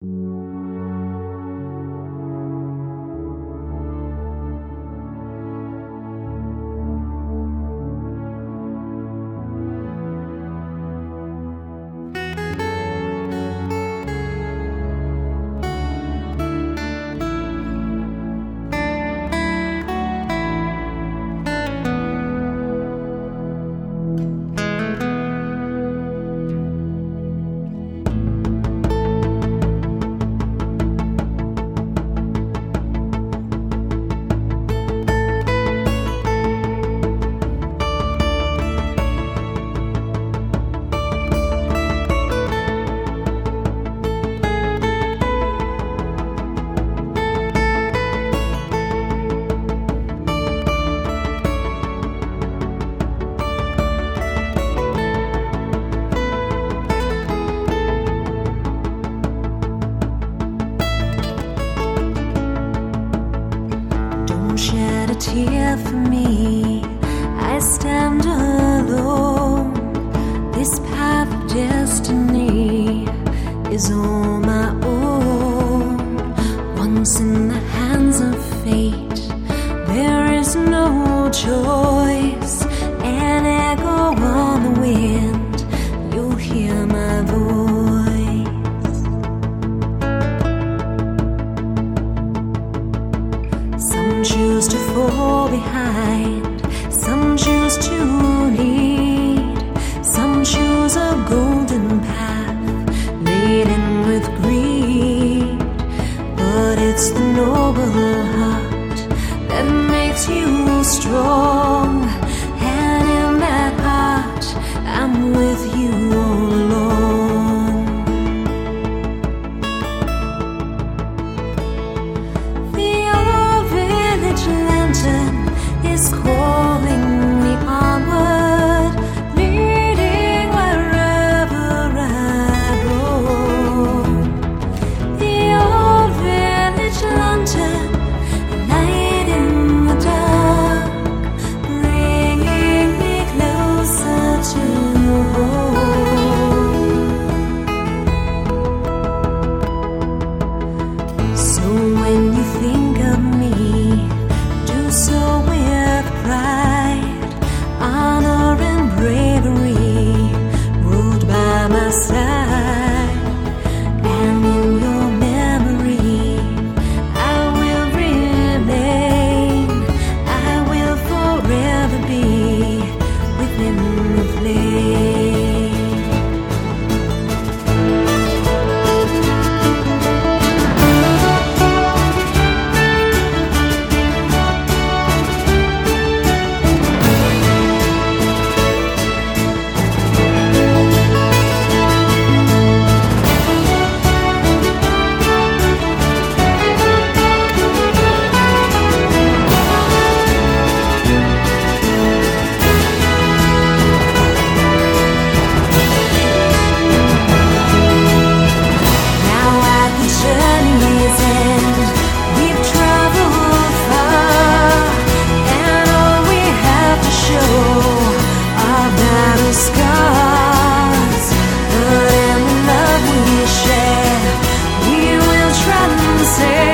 Don't heart that makes you strong. ser.